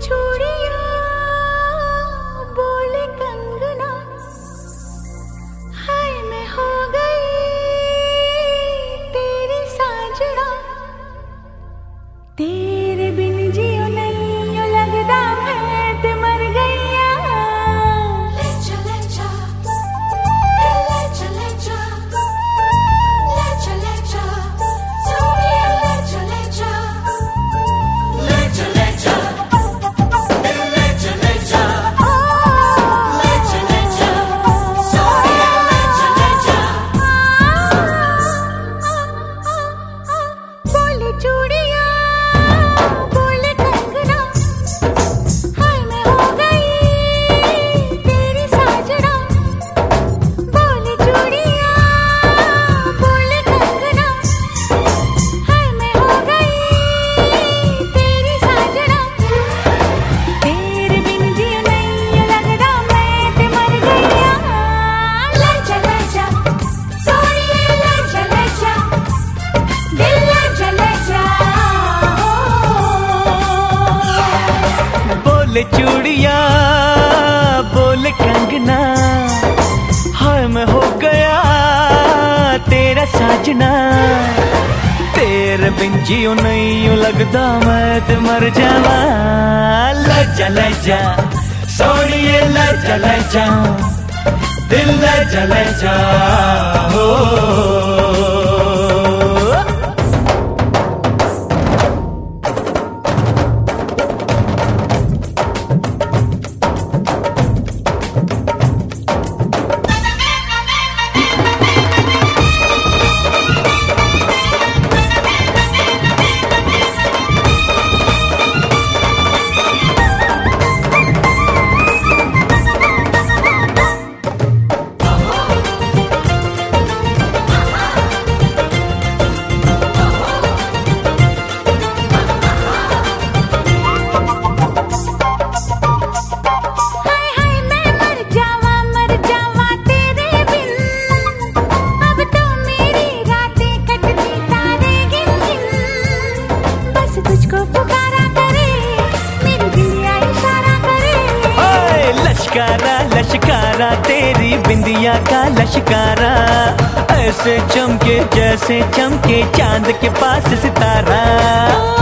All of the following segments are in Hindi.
बोले बोले कंगना, हाय मैं हो गया तेरा साजना। तेरे बिन जियो नहीं यूँ लगता, मैं तो मर जावा। लजा लजा सोनिए लजा लजा दिल लजा लजा हो। लश्कारा तेरी बिंदिया का लशकारा। ऐसे चमके जैसे चमके चाँद के पास सितारा।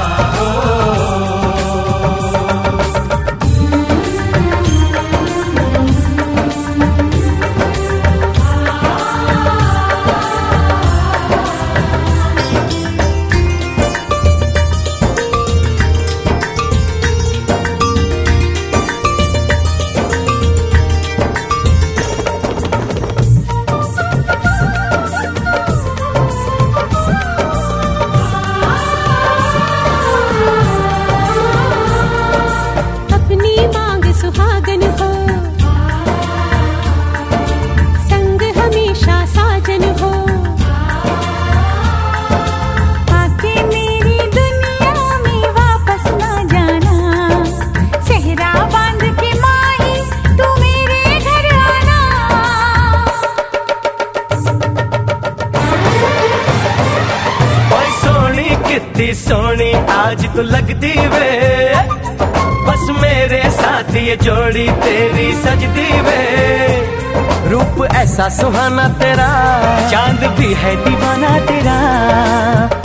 कितनी सोनी आज तो लगती वे। बस मेरे साथ, ये जोड़ी तेरी सजती वे। रूप ऐसा सुहाना तेरा, चाँद भी है दीवाना तेरा।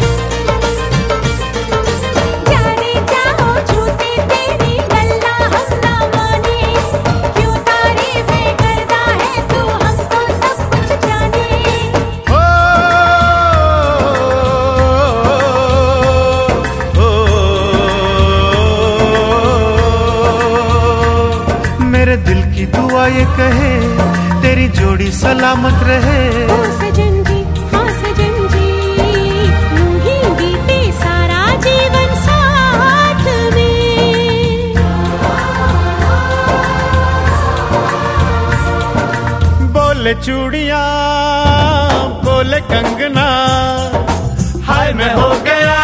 मेरे दिल की दुआ ये कहे तेरी जोड़ी सलामत रहे। ओ सजन जी सजन जी यूँ ही बीते सारा जीवन साथ में। बोले चूड़िया बोले कंगना हाय मैं हो गया।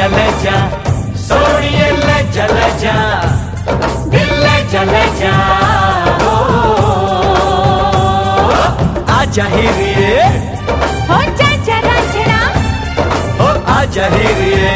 लजा जा सोनिए लजा जा दिल लजा आजा रे। हो जा जरा जरा। आजा हीरिए